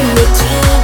in the time